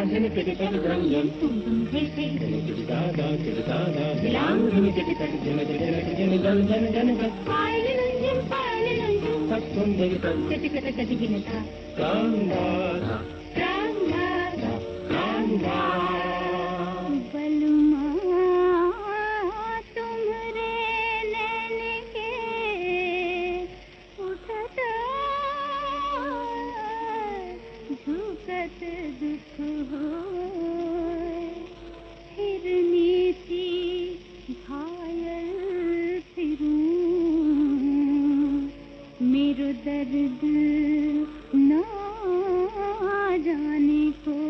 गिरिराधन गिरिपद ब्रह्म दादा गिरिदादा गिलांगन गिरिपद जन जन जन जन जन जन सब सुंदर कति कति कति गिनता सत दुख हो फिर नीति घायल फिरूं। मेरो दर्द ना जाने को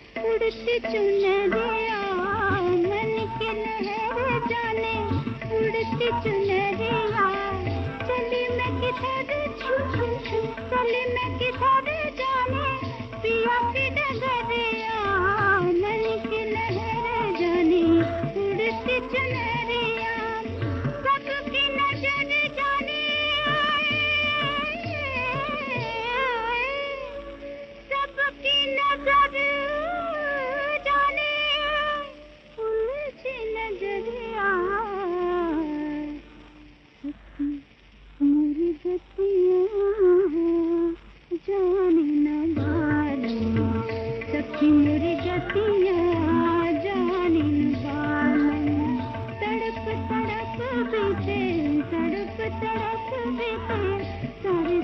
होड़ चुन दिया मन के लहर जाने। उड़ चुन दिया चली मैं किधर चली मैं किधर जाने? पिया